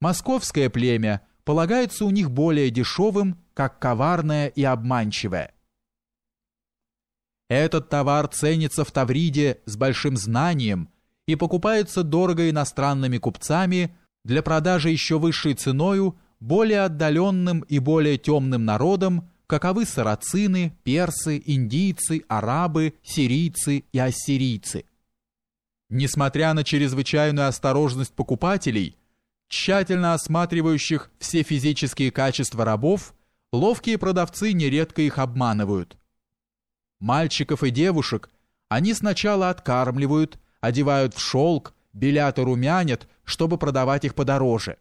Московское племя полагается у них более дешевым, как коварное и обманчивое. Этот товар ценится в Тавриде с большим знанием и покупается дорого иностранными купцами для продажи еще высшей ценою более отдаленным и более темным народам, каковы сарацины, персы, индийцы, арабы, сирийцы и ассирийцы. Несмотря на чрезвычайную осторожность покупателей, тщательно осматривающих все физические качества рабов, ловкие продавцы нередко их обманывают. Мальчиков и девушек они сначала откармливают, одевают в шелк, белят и румянят, чтобы продавать их подороже.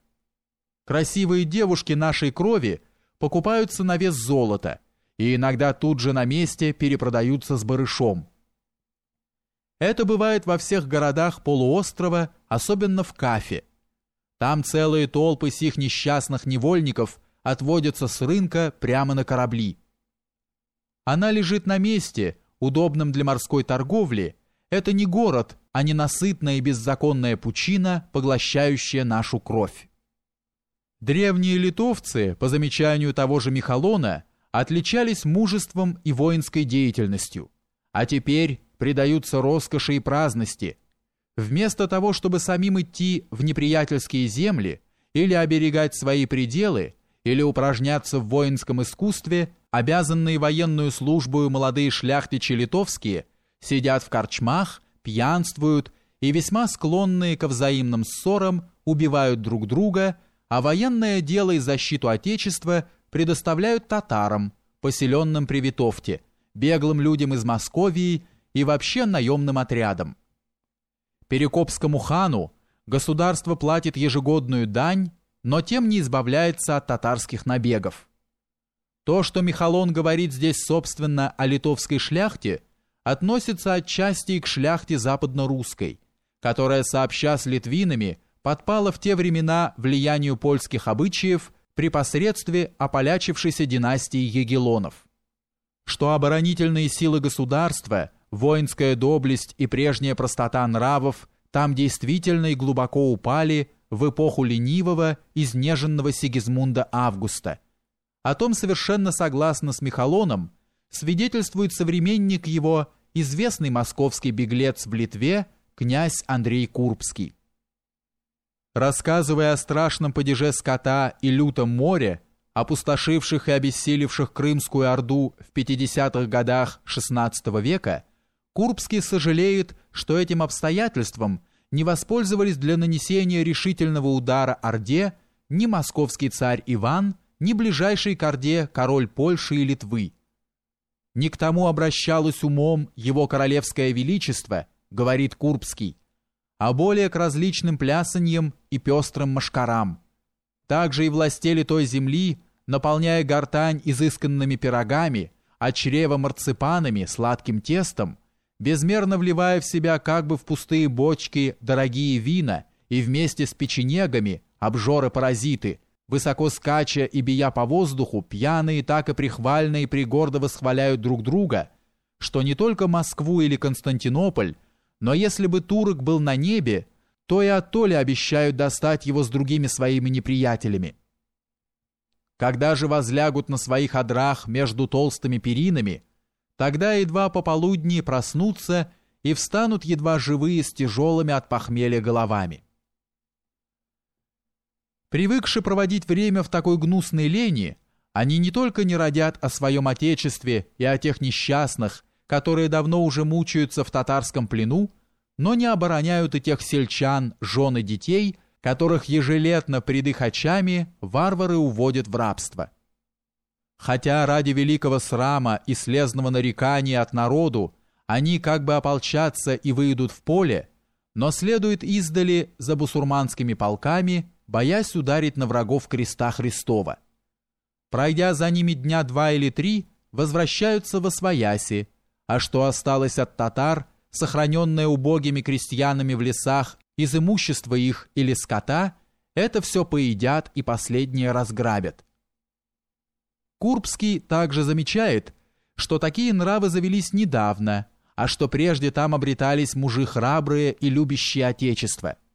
Красивые девушки нашей крови покупаются на вес золота и иногда тут же на месте перепродаются с барышом. Это бывает во всех городах полуострова, особенно в Кафе. Там целые толпы сих несчастных невольников отводятся с рынка прямо на корабли. Она лежит на месте, удобном для морской торговли. Это не город, а ненасытная и беззаконная пучина, поглощающая нашу кровь. Древние литовцы, по замечанию того же Михалона, отличались мужеством и воинской деятельностью, а теперь предаются роскоши и праздности. Вместо того, чтобы самим идти в неприятельские земли или оберегать свои пределы, или упражняться в воинском искусстве, обязанные военную службу молодые шляхтичи литовские сидят в корчмах, пьянствуют и весьма склонные ко взаимным ссорам убивают друг друга, а военное дело и защиту Отечества предоставляют татарам, поселенным при Витовте, беглым людям из Московии и вообще наемным отрядам. Перекопскому хану государство платит ежегодную дань, но тем не избавляется от татарских набегов. То, что Михалон говорит здесь, собственно, о литовской шляхте, относится отчасти и к шляхте западно-русской, которая, сообща с литвинами, подпала в те времена влиянию польских обычаев при посредстве ополячившейся династии Егелонов. Что оборонительные силы государства – воинская доблесть и прежняя простота нравов там действительно и глубоко упали в эпоху ленивого, изнеженного Сигизмунда Августа. О том совершенно согласно с Михалоном свидетельствует современник его, известный московский беглец в Литве, князь Андрей Курбский. Рассказывая о страшном падеже скота и лютом море, опустошивших и обессиливших Крымскую Орду в 50-х годах XVI века, Курбский сожалеет, что этим обстоятельством не воспользовались для нанесения решительного удара Орде ни московский царь Иван, ни ближайший к Орде король Польши и Литвы. Не к тому обращалось умом его королевское величество, говорит Курбский, а более к различным плясаньям и пестрым машкарам. Также и властели той земли, наполняя гортань изысканными пирогами, а чрево марципанами, сладким тестом, безмерно вливая в себя как бы в пустые бочки дорогие вина и вместе с печенегами, обжоры-паразиты, высоко скача и бия по воздуху, пьяные так и прихвально и пригордо восхваляют друг друга, что не только Москву или Константинополь, но если бы турок был на небе, то и оттоле обещают достать его с другими своими неприятелями. Когда же возлягут на своих одрах между толстыми перинами, Тогда едва пополудни проснутся и встанут едва живые с тяжелыми от похмелья головами. Привыкши проводить время в такой гнусной лени, они не только не родят о своем отечестве и о тех несчастных, которые давно уже мучаются в татарском плену, но не обороняют и тех сельчан, жен и детей, которых ежелетно пред их очами варвары уводят в рабство. Хотя ради великого срама и слезного нарекания от народу они как бы ополчатся и выйдут в поле, но следует издали за бусурманскими полками, боясь ударить на врагов креста Христова. Пройдя за ними дня два или три, возвращаются во свояси, а что осталось от татар, сохраненное убогими крестьянами в лесах из имущества их или скота, это все поедят и последнее разграбят. Курбский также замечает, что такие нравы завелись недавно, а что прежде там обретались мужи храбрые и любящие Отечество –